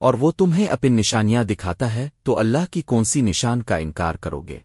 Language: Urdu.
اور وہ تمہیں اپن نشانیاں دکھاتا ہے، تو اللہ کی کون سی نشان کا انکار کرو گے؟